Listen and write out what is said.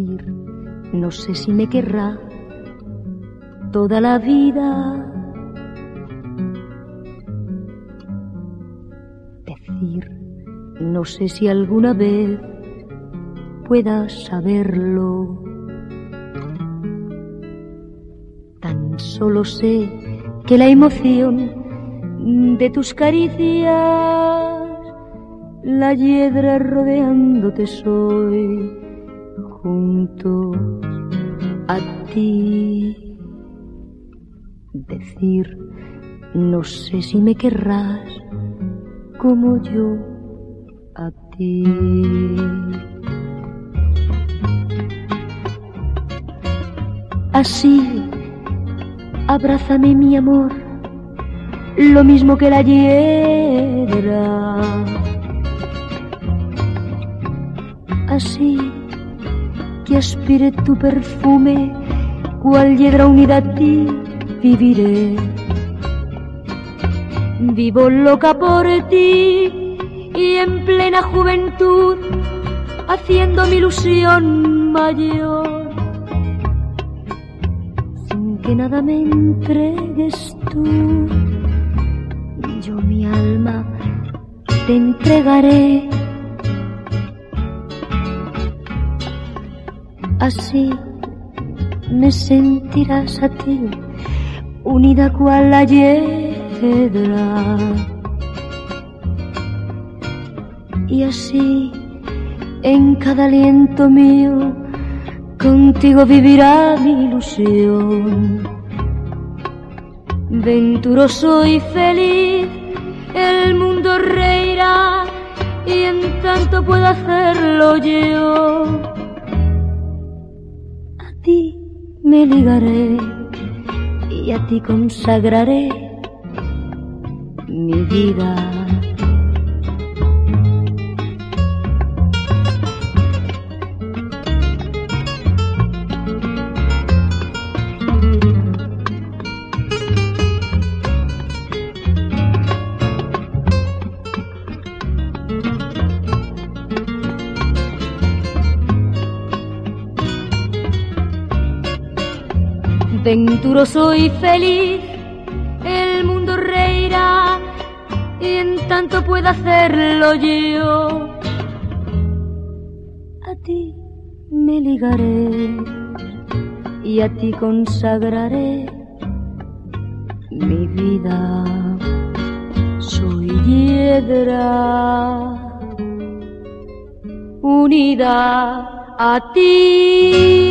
Decir, no sé si me querrá toda la vida. Decir, no sé si alguna vez pueda saberlo. Tan solo sé que la emoción de tus caricias, la hiedra rodeándote soy, junto a ti decir, no sé si me querrás como yo a ti. Así, abrázame mi amor, lo mismo que la hiedra. Así, que aspire tu perfume, cual hiedra unida a ti viviré. Vivo loca por ti y en plena juventud, haciendo mi ilusión mayor. Sin que nada me entregues tú, yo mi alma te entregaré. Así me sentirás a ti unida cual la hiedra. Y así, en cada aliento mío, contigo vivirá mi ilusión. Venturoso y feliz, el mundo reirá y en tanto puedo hacerlo yo. Me ligaré y a ti consagraré mi vida. Venturoso y feliz, el mundo reirá y en tanto pueda hacerlo yo. A ti me ligaré y a ti consagraré mi vida. Soy hiedra unida a ti.